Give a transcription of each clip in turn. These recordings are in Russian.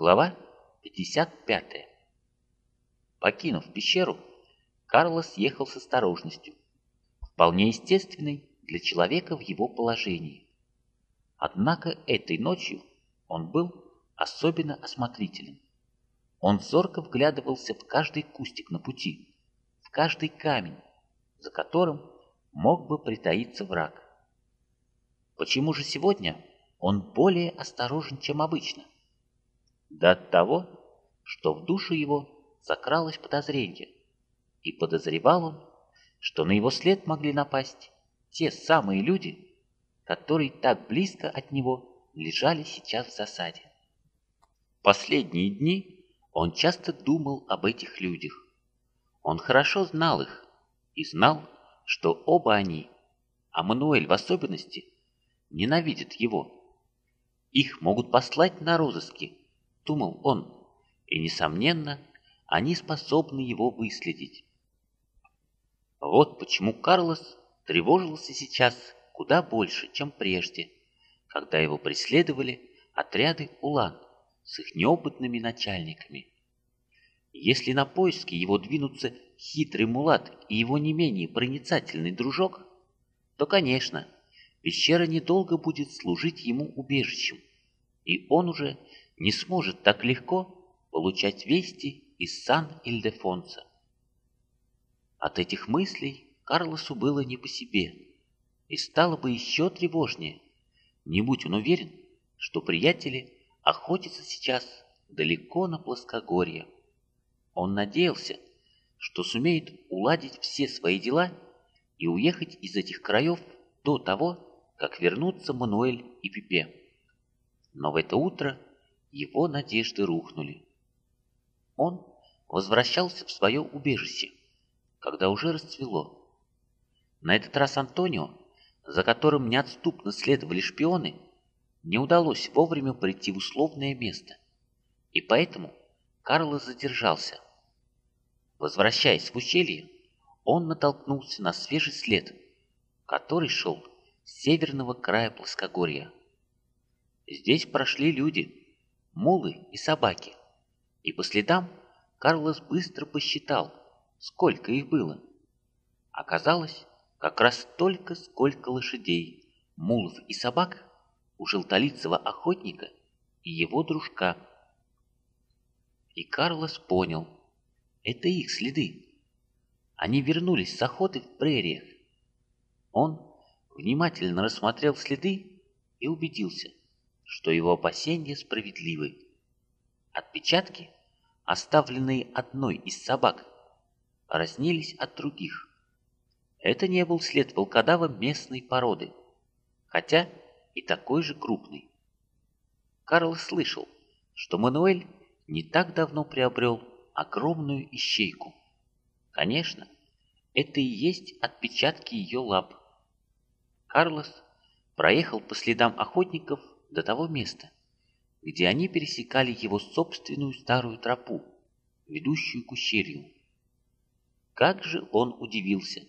Глава 55. Покинув пещеру, Карлос ехал с осторожностью, вполне естественной для человека в его положении. Однако этой ночью он был особенно осмотрителен. Он зорко вглядывался в каждый кустик на пути, в каждый камень, за которым мог бы притаиться враг. Почему же сегодня он более осторожен, чем обычно? Да от того, что в душу его закралось подозрение, и подозревал он, что на его след могли напасть те самые люди, которые так близко от него лежали сейчас в засаде. Последние дни он часто думал об этих людях. Он хорошо знал их и знал, что оба они, а Мануэль в особенности, ненавидят его. Их могут послать на розыски, думал он, и, несомненно, они способны его выследить. Вот почему Карлос тревожился сейчас куда больше, чем прежде, когда его преследовали отряды улан с их неопытными начальниками. Если на поиски его двинутся хитрый мулат и его не менее проницательный дружок, то, конечно, пещера недолго будет служить ему убежищем, и он уже не сможет так легко получать вести из Сан-Ильдефонса. От этих мыслей Карлосу было не по себе, и стало бы еще тревожнее, не будь он уверен, что приятели охотятся сейчас далеко на плоскогорье. Он надеялся, что сумеет уладить все свои дела и уехать из этих краев до того, как вернутся Мануэль и Пипе. Но в это утро его надежды рухнули. Он возвращался в свое убежище, когда уже расцвело. На этот раз Антонио, за которым неотступно следовали шпионы, не удалось вовремя прийти в условное место, и поэтому Карлос задержался. Возвращаясь в ущелье, он натолкнулся на свежий след, который шел с северного края плоскогорья. Здесь прошли люди, мулы и собаки. И по следам Карлос быстро посчитал, сколько их было. Оказалось, как раз столько, сколько лошадей, мулов и собак у желтолицего охотника и его дружка. И Карлос понял, это их следы. Они вернулись с охоты в прериях. Он внимательно рассмотрел следы и убедился, что его опасения справедливы. Отпечатки, оставленные одной из собак, разнились от других. Это не был след волкодава местной породы, хотя и такой же крупный. Карл слышал, что Мануэль не так давно приобрел огромную ищейку. Конечно, это и есть отпечатки ее лап. Карлос проехал по следам охотников до того места, где они пересекали его собственную старую тропу, ведущую к ущелью. Как же он удивился,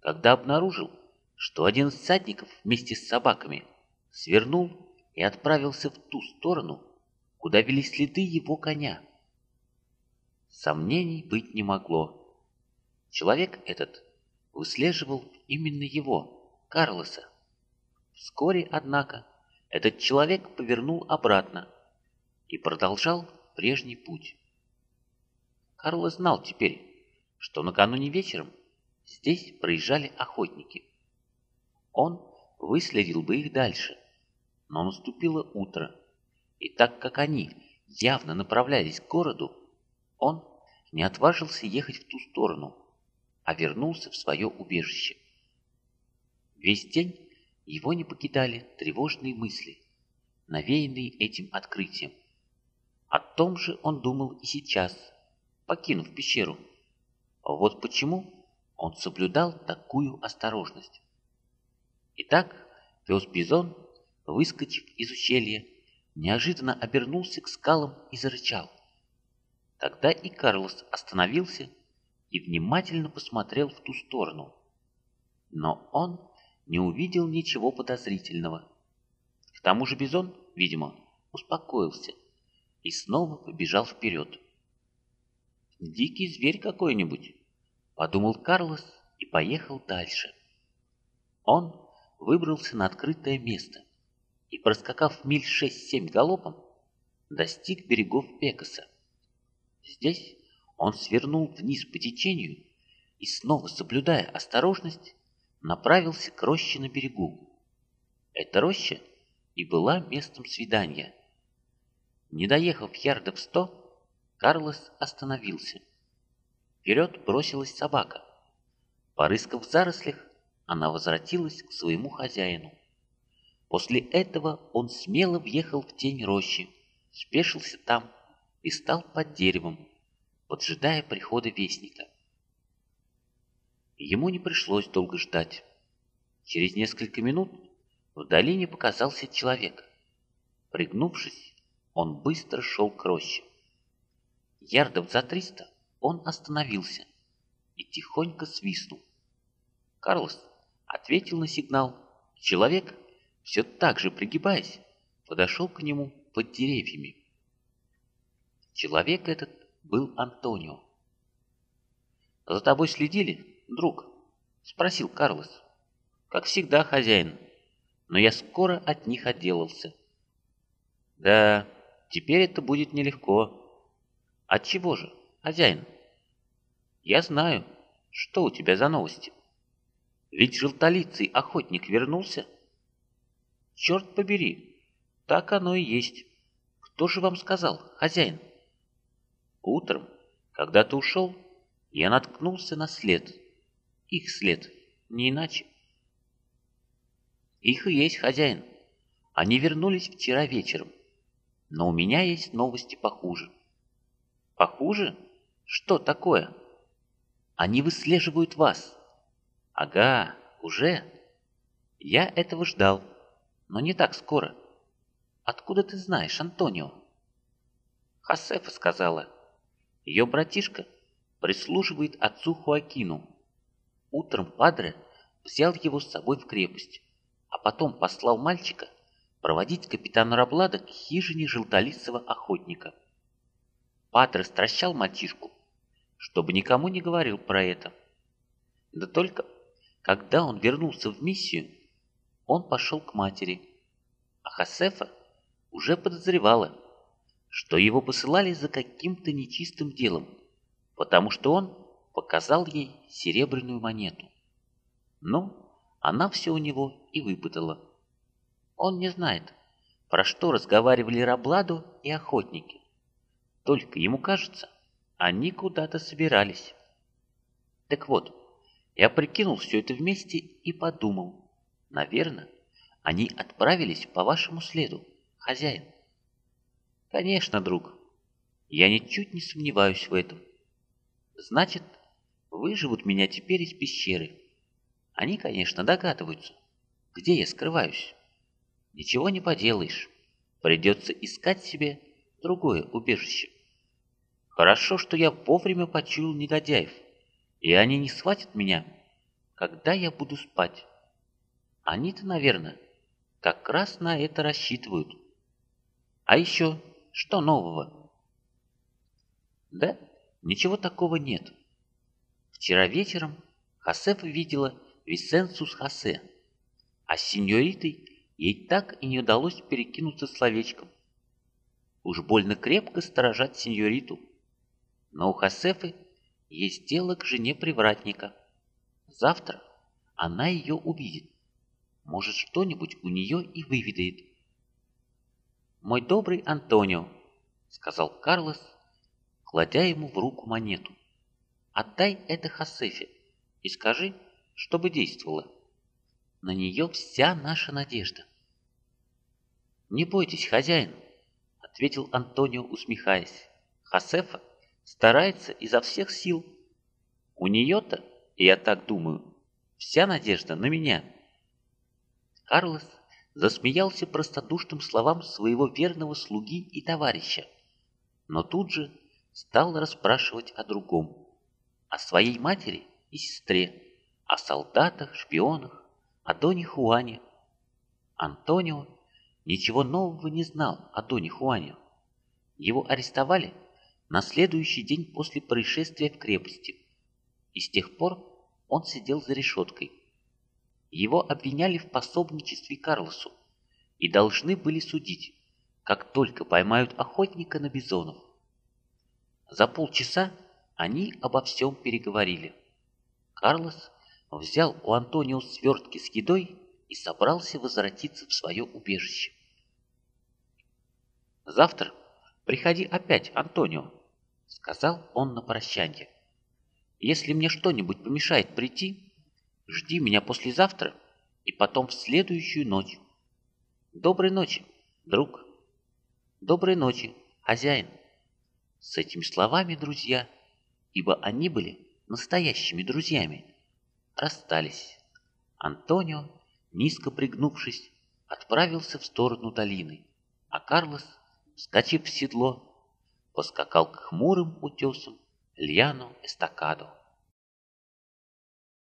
когда обнаружил, что один из всадников вместе с собаками свернул и отправился в ту сторону, куда вели следы его коня. Сомнений быть не могло. Человек этот выслеживал именно его, Карлоса. Вскоре, однако, этот человек повернул обратно и продолжал прежний путь. Карло знал теперь, что накануне вечером здесь проезжали охотники. Он выследил бы их дальше, но наступило утро, и так как они явно направлялись к городу, он не отважился ехать в ту сторону, а вернулся в свое убежище. Весь день его не покидали тревожные мысли, навеянные этим открытием. О том же он думал и сейчас, покинув пещеру. Вот почему он соблюдал такую осторожность. Итак, пес Бизон, выскочив из ущелья, неожиданно обернулся к скалам и зарычал. Тогда и Карлос остановился и внимательно посмотрел в ту сторону. Но он не увидел ничего подозрительного. К тому же Бизон, видимо, успокоился и снова побежал вперед. «Дикий зверь какой-нибудь», — подумал Карлос и поехал дальше. Он выбрался на открытое место и, проскакав миль шесть-семь галопом, достиг берегов Пекаса. Здесь он свернул вниз по течению и, снова соблюдая осторожность, направился к роще на берегу. Эта роща и была местом свидания. Не доехав ярдов сто, Карлос остановился. Вперед бросилась собака. Порыскав в зарослях, она возвратилась к своему хозяину. После этого он смело въехал в тень рощи, спешился там и стал под деревом, поджидая прихода вестника. Ему не пришлось долго ждать. Через несколько минут в долине показался человек. Пригнувшись, он быстро шел к роще. Ярдов за триста он остановился и тихонько свистнул. Карлос ответил на сигнал. Человек, все так же пригибаясь, подошел к нему под деревьями. Человек этот был Антонио. «За тобой следили, друг?» — спросил Карлос. «Как всегда, хозяин, но я скоро от них отделался». «Да, теперь это будет нелегко». «От чего же, хозяин?» «Я знаю, что у тебя за новости». Ведь желтолицый охотник вернулся. Черт побери, так оно и есть. Кто же вам сказал, хозяин? Утром, когда ты ушел, я наткнулся на след. Их след, не иначе. Их и есть, хозяин. Они вернулись вчера вечером. Но у меня есть новости похуже. Похуже? Что такое? Они выслеживают вас. Ага, уже? Я этого ждал, но не так скоро. Откуда ты знаешь, Антонио? Хасефа сказала. Ее братишка прислуживает отцу Хуакину. Утром Падре взял его с собой в крепость, а потом послал мальчика проводить капитана Раблада к хижине желтолицего охотника. Падре стращал мальчишку, чтобы никому не говорил про это. Да только когда он вернулся в миссию, он пошел к матери, а Хасефа уже подозревала, что его посылали за каким-то нечистым делом, потому что он показал ей серебряную монету. Ну, она все у него и выпытала. Он не знает, про что разговаривали Рабладу и охотники. Только ему кажется, они куда-то собирались. Так вот, я прикинул все это вместе и подумал. Наверное, они отправились по вашему следу, хозяин. Конечно, друг. Я ничуть не сомневаюсь в этом. Значит, выживут меня теперь из пещеры. Они, конечно, догадываются, где я скрываюсь. Ничего не поделаешь. Придется искать себе другое убежище. Хорошо, что я вовремя почуял негодяев и они не схватят меня, когда я буду спать. Они-то, наверное, как раз на это рассчитывают. А еще, что нового? Да, ничего такого нет. Вчера вечером Хасефа видела Висенсу с Хосе, а с сеньоритой ей так и не удалось перекинуться словечком. Уж больно крепко сторожать сеньориту. Но у Хасефы есть дело к жене привратника. Завтра она ее увидит. Может, что-нибудь у нее и выведает. «Мой добрый Антонио», — сказал Карлос, кладя ему в руку монету, — «отдай это Хасефе и скажи, чтобы действовала. На нее вся наша надежда». «Не бойтесь, хозяин», — ответил Антонио, усмехаясь. «Хасефа старается изо всех сил. У нее-то, я так думаю, вся надежда на меня. Карлос засмеялся простодушным словам своего верного слуги и товарища, но тут же стал расспрашивать о другом, о своей матери и сестре, о солдатах, шпионах, о Доне Хуане. Антонио ничего нового не знал о Доне Хуане. Его арестовали на следующий день после происшествия в крепости, и с тех пор он сидел за решеткой. Его обвиняли в пособничестве Карлосу и должны были судить, как только поймают охотника на бизонов. За полчаса они обо всем переговорили. Карлос взял у Антонио свертки с едой и собрался возвратиться в свое убежище. «Завтра приходи опять, Антонио», — сказал он на прощанье. «Если мне что-нибудь помешает прийти, жди меня послезавтра и потом в следующую ночь. Доброй ночи, друг. Доброй ночи, хозяин». С этими словами друзья, ибо они были настоящими друзьями, расстались. Антонио, низко пригнувшись, отправился в сторону долины, а Карлос, вскочив в седло, поскакал к хмурым утесам Льяно Эстакадо.